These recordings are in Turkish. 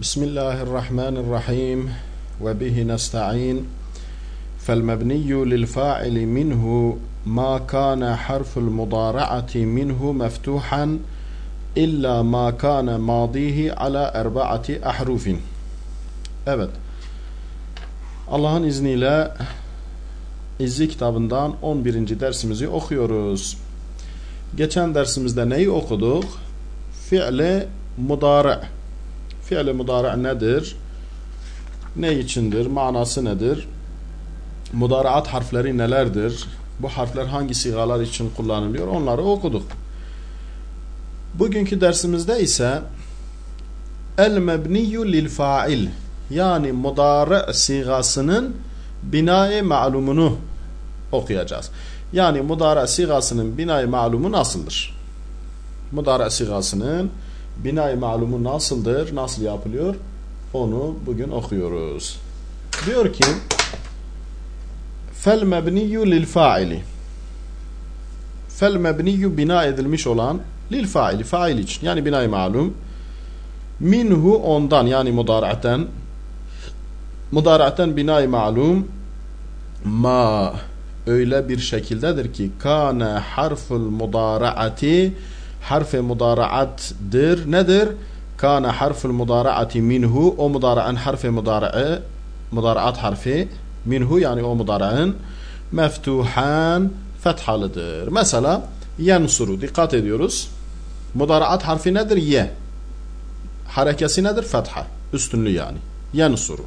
بسم الله الرحمن الرحيم وبه نستعين فالمبني للفاعل منه ما كان حرف المضارعة منه مفتوحا إلا ما كان ماضيه على أربعة أحرف Evet. Allah'ın izniyle İzzi kitabından 11. dersimizi okuyoruz. Geçen dersimizde neyi okuduk? Fi'le mudara. Fi'le mudara nedir? Ne içindir? Manası nedir? Mudaraat harfleri nelerdir? Bu harfler hangi sigalar için kullanılıyor? Onları okuduk. Bugünkü dersimizde ise el mebniyyu lil fa'il yani mudara sigasının binayı malumunu okuyacağız. Yani mudara sigasının binayı malumu nasıldır? Mudara sigasının binayı malumu nasıldır? Nasıl yapılıyor? Onu bugün okuyoruz. Diyor ki fel mebniyyu lil faili fel mebniyyu bina edilmiş olan lil faili fail için yani binayı malum minhu ondan yani mudara'ten mudara'ten binayı malum ma öyle bir şekildedir ki kâne harful mudara'ati harf-i mudara'atdır. Nedir? Kâne harful mudara'ati minhu o mudara'ın harf-i mudara'a mudara'at harfi minhu yani o mudara'ın meftuhan fethalıdır. Mesela yensuru dikkat ediyoruz. Mudara'at harfi nedir? Ye. Harekesi nedir? Fetha. Üstünlü yani. Yensuru.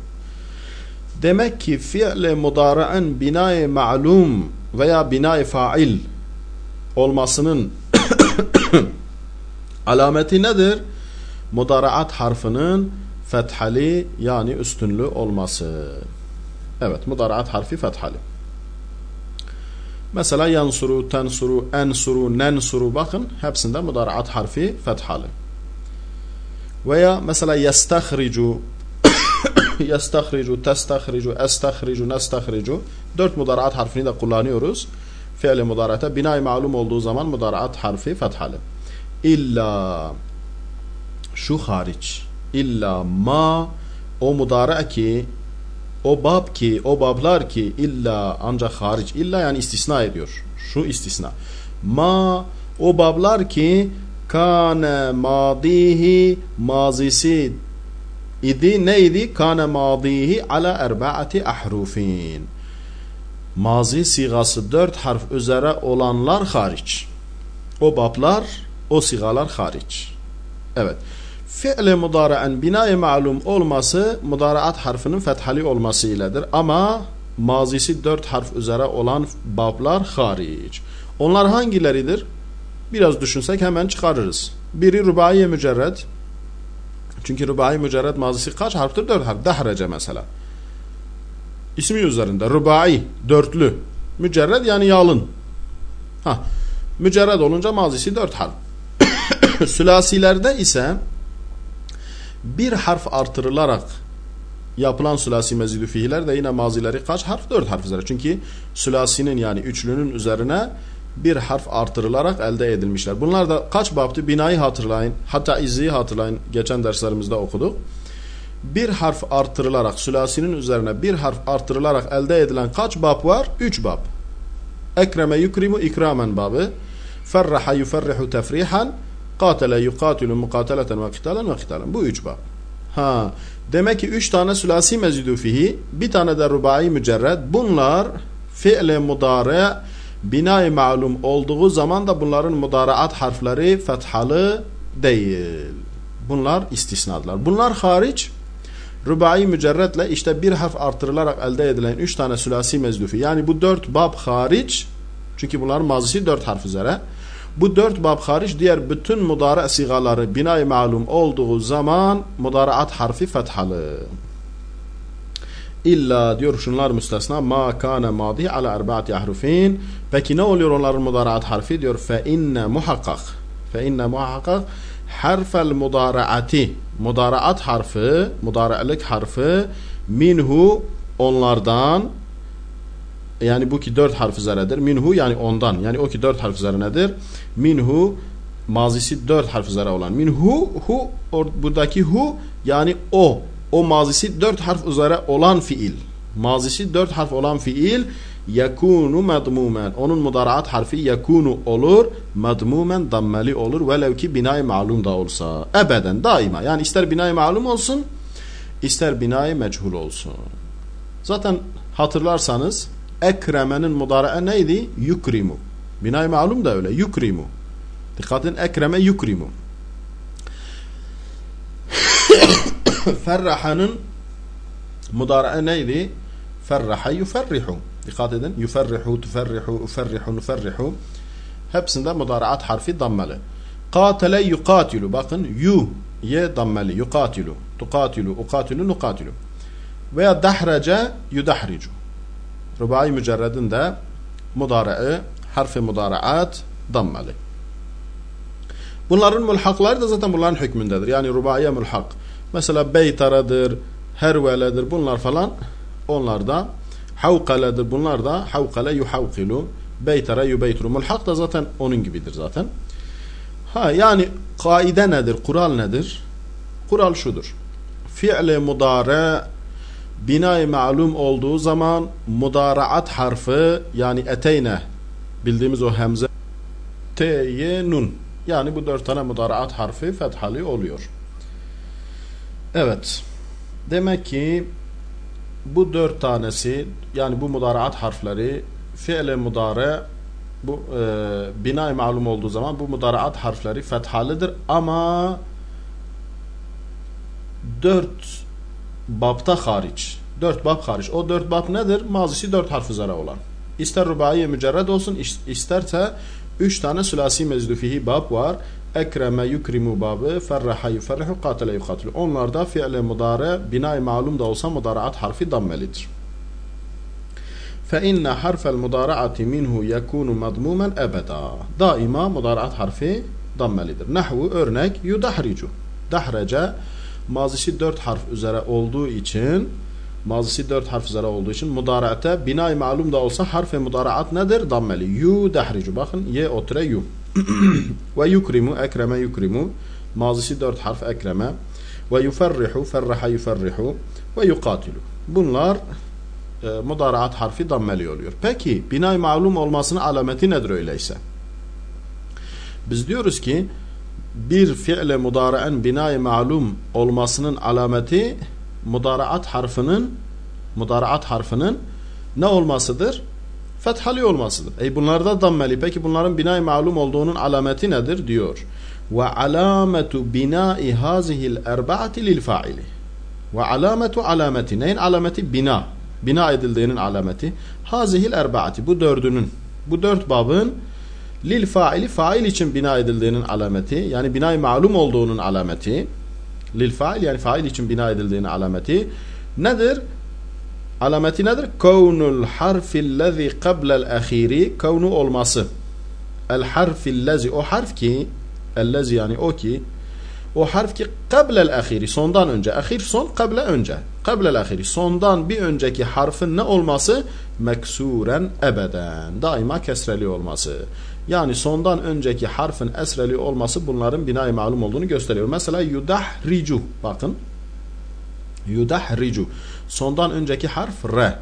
Demek ki fi'le mudara'ın binayı ma'lum veya binayı fail olmasının alameti nedir? Mudaraat harfinin fethali yani üstünlü olması. Evet mudaraat harfi fethali. Mesela yansuru, tensuru, ensuru, nensuru bakın hepsinde mudaraat harfi fethalı. Veya mesela yestahricu yestahricu, testahricu, estahricu, nestahricu dört mudaraat harfini de kullanıyoruz. Fi'li mudarata binay malum olduğu zaman mudaraat harfi fethalı. İlla şu hariç illa ma o mudara ki o bab ki o bablar ki illa ancak hariç illa yani istisna ediyor. Şu istisna. Ma o bablar ki kane madihi mazisi idi neydi? Kane madihi ala erbaati ahrufin. Mazi sigası dört harf üzere olanlar hariç. O bablar, o sigalar hariç. Evet. Fi'li mudara'en binayı malum olması mudaraat harfinin fethali olması iledir. Ama mazisi dört harf üzere olan bablar hariç. Onlar hangileridir? Biraz düşünsek hemen çıkarırız. Biri rubai mücerred. Çünkü rubai mücerred mazisi kaç harftir? Dört harf. Dehrece mesela. İsmi üzerinde. Rubai. Dörtlü. Mücerred yani yalın. Ha. Mücerred olunca mazisi dört harf. Sülasilerde ise bir harf artırılarak yapılan sülasi mezidü fiiller de yine mazileri kaç harf? Dört harf üzere. Çünkü sülasinin yani üçlünün üzerine bir harf artırılarak elde edilmişler. Bunlar da kaç baptı? Binayı hatırlayın. Hatta izziyi hatırlayın. Geçen derslerimizde okuduk. Bir harf artırılarak sülasinin üzerine bir harf artırılarak elde edilen kaç bab var? Üç bab. Ekreme yukrimu ikramen babı. Ferraha yuferrihu tefrihan. Katele yukatilu mukateleten ve kitalen ve kitalen. Bu üç bab. Ha, demek ki üç tane sülasi mezidu fihi, bir tane de rubai mücerred. Bunlar fi'le mudare binay malum olduğu zaman da bunların mudaraat harfleri fethalı değil. Bunlar istisnadılar. Bunlar hariç rubai mücerredle işte bir harf artırılarak elde edilen üç tane sülasi mezdufi. Yani bu dört bab hariç çünkü bunların mazisi dört harf üzere. Bu dört bab hariç diğer bütün mudara sigaları binay malum olduğu zaman mudaraat harfi fethalı. İlla diyor şunlar müstesna ma kana madi ala erbaati ahrufin. Peki ne oluyor onların mudaraat harfi diyor fe inne muhakkak. Fe inne muhakkak harfel mudaraati mudaraat harfi mudara'lık harfi minhu onlardan yani bu ki dört harf üzeredir. Minhu yani ondan. Yani o ki dört harf üzerinedir. Minhu mazisi dört harf üzere olan minhu hu or, buradaki hu yani o o mazisi dört harf üzere olan fiil mazisi dört harf olan fiil yakunu madmumen. Onun mudaraat harfi yakunu olur madmumen dammeli olur. Velev ki binay malum da olsa. Ebeden daima. Yani ister binay malum olsun ister binay meçhul olsun. Zaten hatırlarsanız ekremenin mudarae neydi? Yukrimu. Binay malum da öyle. Yukrimu. Dikkat ekreme yukrimu. Ferrahanın mudarae neydi? Ferraha yuferrihu Dikkat edin. Yuferrihu, tuferrihu, uferrihu, nuferrihu. Hepsinde mudaraat harfi dammeli. Katele yukatilu. Bakın yu ye dammeli. Yukatilu. Tukatilu, ukatilu, nukatilu. Veya dahrece yudahricu. Rubai mücerredinde mudaraı harfi mudaraat dammeli. Bunların mulhakları da zaten bunların hükmündedir. Yani rubaiye mulhak. Mesela beytaradır, herveledir bunlar falan onlarda Havkaledir. Bunlar da havkale yuhavkilu. Beytere yubeytru. Mulhak da zaten onun gibidir zaten. Ha yani kaide nedir? Kural nedir? Kural şudur. Fi'li mudare binayı malum olduğu zaman mudaraat harfi yani eteyne bildiğimiz o hemze t'ye nun yani bu dört tane mudaraat harfi fethali oluyor. Evet. Demek ki bu dört tanesi yani bu mudaraat harfleri fiile mudare bu e, binay malum olduğu zaman bu mudaraat harfleri fethalıdır ama dört babta hariç dört bab hariç o dört bab nedir? mazisi dört harf üzere olan. İster rubai mücerred olsun isterse üç tane sülasi mezdufihi bab var ekreme yukrimu babı ferraha yuferrihu katile yukatilu. Onlar da fiile mudare binay malum da olsa mudaraat harfi dammelidir. Fe inne harfel mudaraati minhu yekunu madmumen ebeda. Daima mudaraat harfi dammelidir. Nahvu örnek yudahricu. Dahrece mazisi dört harf üzere olduğu için mazisi dört harf üzere olduğu için mudaraate binay malum da olsa harfe mudaraat nedir? Dammeli. Yu dahricu. Bakın ye otire yu. ve yukrimu ekreme yukrimu mazisi dört harf ekreme ve yuferrihu ferraha yuferrihu ve yukatilu. Bunlar e, mudaraat harfi dammeli oluyor. Peki binay malum olmasının alameti nedir öyleyse? Biz diyoruz ki bir fiile mudaraen binay malum olmasının alameti mudaraat harfinin mudaraat harfinin ne olmasıdır? Fethali olmasıdır. E bunlarda dammeli. Peki bunların binay malum olduğunun alameti nedir? diyor. Ve alametu binai hazihil erbaati lil faili. Ve alametu alameti. Neyin alameti? Bina bina edildiğinin alameti hazihil erbaati bu dördünün bu dört babın lil faili fail için bina edildiğinin alameti yani binay malum olduğunun alameti lil fail yani fail için bina edildiğinin alameti nedir? Alameti nedir? Kavnul harfillezi qablel ahiri kavnu olması. El harfillezi o harf ki ellezi yani o ki o harf ki kablel ahiri sondan önce. Ahir son kable önce. Kablel ahiri sondan bir önceki harfin ne olması? Meksuren ebeden. Daima kesreli olması. Yani sondan önceki harfin esreli olması bunların binayı malum olduğunu gösteriyor. Mesela yudahricu. Bakın. Yudahricu. Sondan önceki harf re.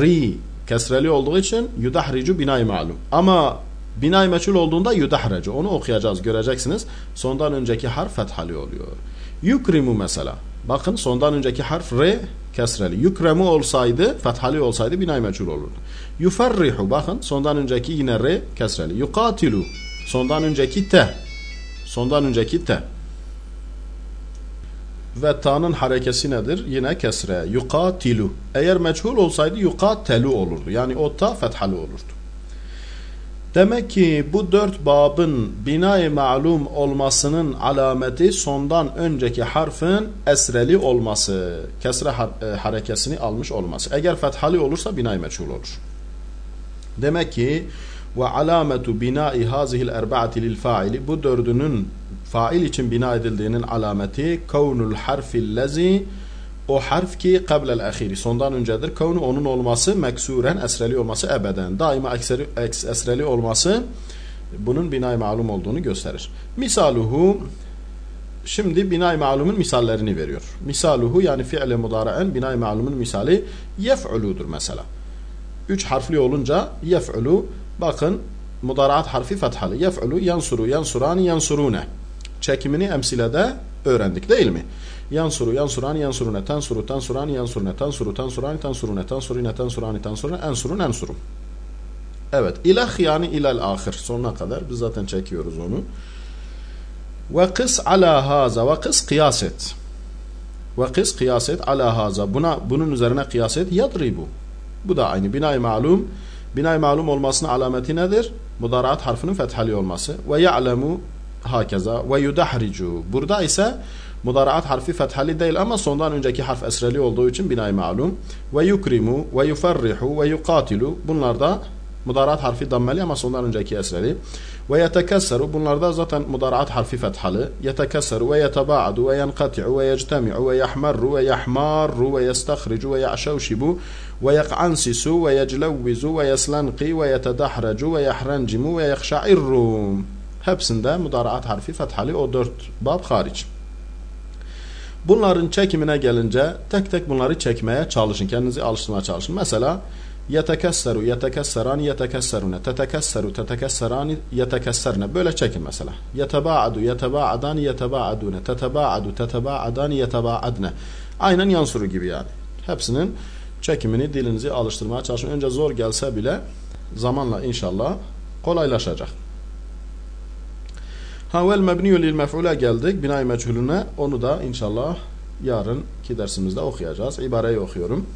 Ri kesreli olduğu için yudahricu binayı malum. Ama Binay meçhul olduğunda yudahrece. Onu okuyacağız, göreceksiniz. Sondan önceki harf fethali oluyor. Yukrimu mesela. Bakın sondan önceki harf re kesreli. Yukremu olsaydı, fethali olsaydı binay meçhul olurdu. Yuferrihu bakın sondan önceki yine re kesreli. Yukatilu sondan önceki te. Sondan önceki te. Ve ta'nın harekesi nedir? Yine kesre. Yukatilu. Eğer meçhul olsaydı yukatelu olurdu. Yani o ta fethali olurdu. Demek ki bu dört babın binay malum olmasının alameti sondan önceki harfin esreli olması, kesre e, harekesini almış olması. Eğer fethali olursa binay meçhul olur. Demek ki ve alametu binai hazihil erbaati lil faili bu dördünün fail için bina edildiğinin alameti kavnul harfil lezi o harf ki kablel ahiri sondan öncedir. Kavnu onun olması meksuren esreli olması ebeden. Daima ekseri, eks, esreli olması bunun binay malum olduğunu gösterir. Misaluhu Şimdi binay malumun misallerini veriyor. Misaluhu yani fi'le mudaraen binay malumun misali yef'uludur mesela. Üç harfli olunca yef'ulu bakın mudaraat harfi fethalı. Yef'ulu yansuru yansurani yansurune. Çekimini emsilede öğrendik değil mi? Yansuru yansurani yansurune tensuru tensurani yansurune tensuru tensurani tensurune tensurine tensurani tensurune ensurun ensurum. Evet. İlah yani ilal ahir. Sonuna kadar biz zaten çekiyoruz onu. Ve kıs ala haza ve kıs kıyas et. Ve kıs kıyas et ala haza. Buna, bunun üzerine kıyas et. Yadribu. Bu da aynı. Binay malum. Binay malum olmasının alameti nedir? Mudaraat harfinin fethali olması. Ve ya'lemu hakeza ve yudahricu. Burada ise mudaraat harfi fethali değil ama sondan önceki harf esreli olduğu için binay malum. Ve yukrimu ve yufarrihu ve yukatilu. Bunlar da Mudaraat harfi dammeli ama sondan önceki esreli. Ve yetekesseru bunlarda zaten mudaraat harfi fethalı. Yetekesseru ve yetebaadu ve yenkati'u ve yectemi'u ve yahmarru ve yahmarru ve yestahricu ve ya'şevşibu ve yek'ansisu ve yeclevvizu ve yeslenqi ve yetedahrecu ve yahrencimu ve yekşa'irru. Hepsinde mudaraat harfi fethalı o dört bab hariç. Bunların çekimine gelince tek tek bunları çekmeye çalışın. Kendinizi alıştırmaya çalışın. Mesela yetekesseru, yetekesserani, yetekesserune, tetekesseru, tetekesserani, yetekesserne. Böyle çekin mesela. Yetebaadu, yetebaadani, yetebaadune, tetebaadu, tetebaadani, yetebaadne. Aynen yansuru gibi yani. Hepsinin çekimini dilinizi alıştırmaya çalışın. Önce zor gelse bile zamanla inşallah kolaylaşacak. Ha vel mebniyü lil mef'ule geldik. Binay meçhulüne onu da inşallah yarınki dersimizde okuyacağız. İbareyi okuyorum.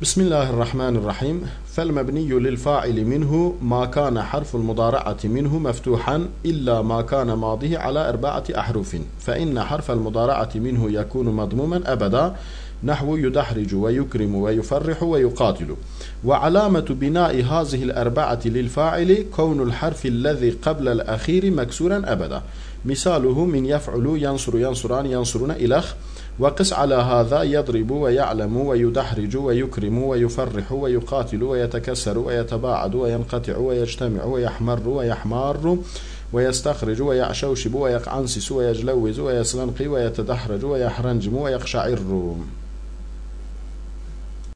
Bismillahirrahmanirrahim. Fel mebniyü lil fa'ili minhu ma kana harful mudara'ati minhu meftuhan illa ma kana madihi ala erba'ati ahrufin. Fe inne harfel mudara'ati minhu yakunu madmumen ebeda. نحو يدحرج ويكرم ويفرح ويقاتل. وعلامة بناء هذه الأربعة للفاعل كون الحرف الذي قبل الأخير مكسورا أبدا. مثاله من يفعل ينصر ينصران ينصرون إلخ. وقس على هذا يضرب ويعلم ويدحرج ويكرم ويفرح ويقاتل ويتكسر ويتباعد وينقطع ويجتمع ويحمر ويحمار. ويستخرج ويعشوشب ويقعنسس ويجلوز ويسلنقي ويتدحرج ويحرنجم ويقشعر.